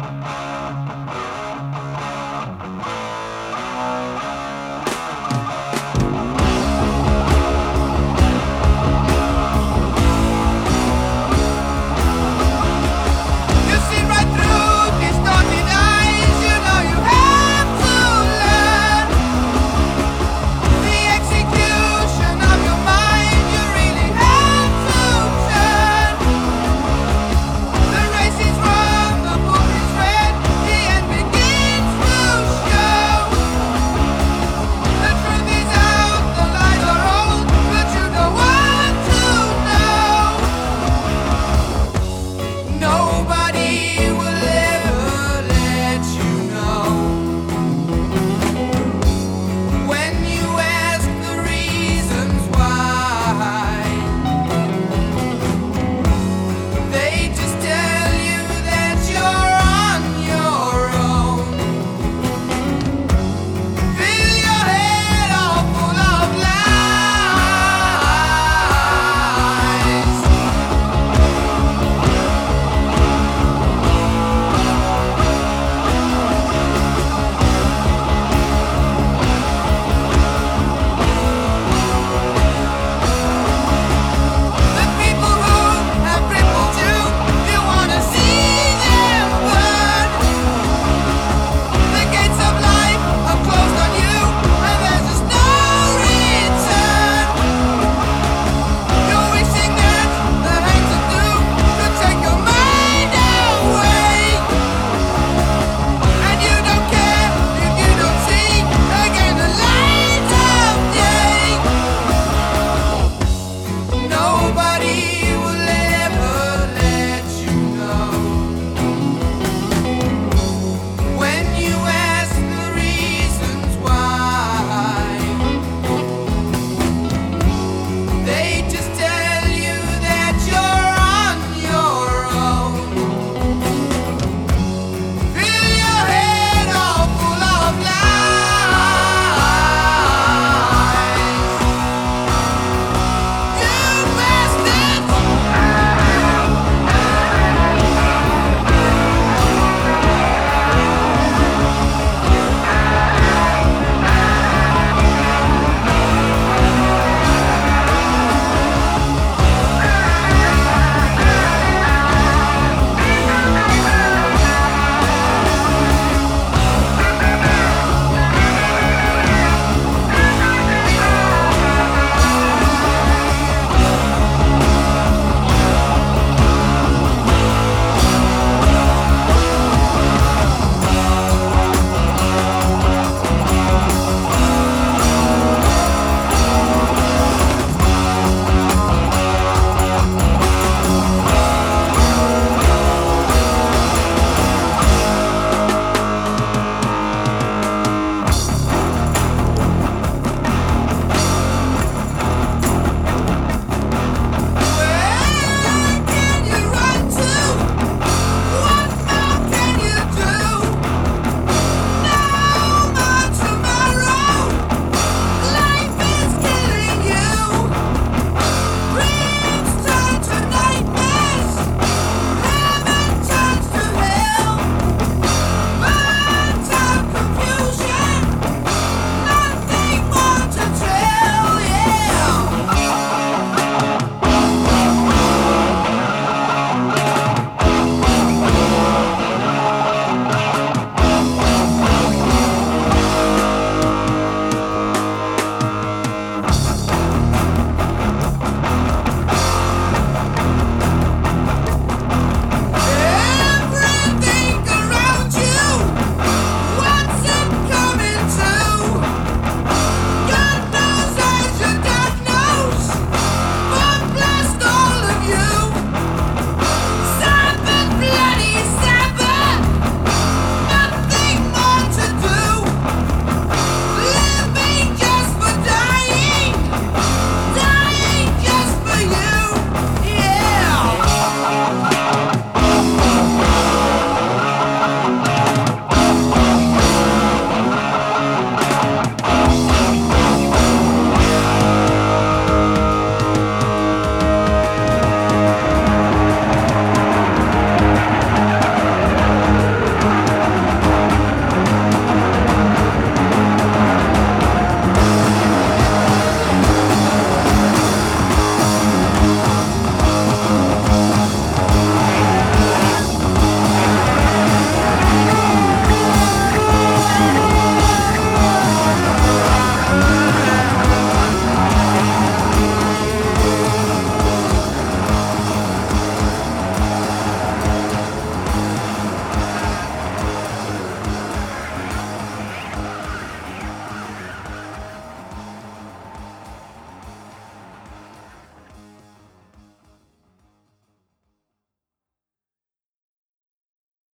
Bye.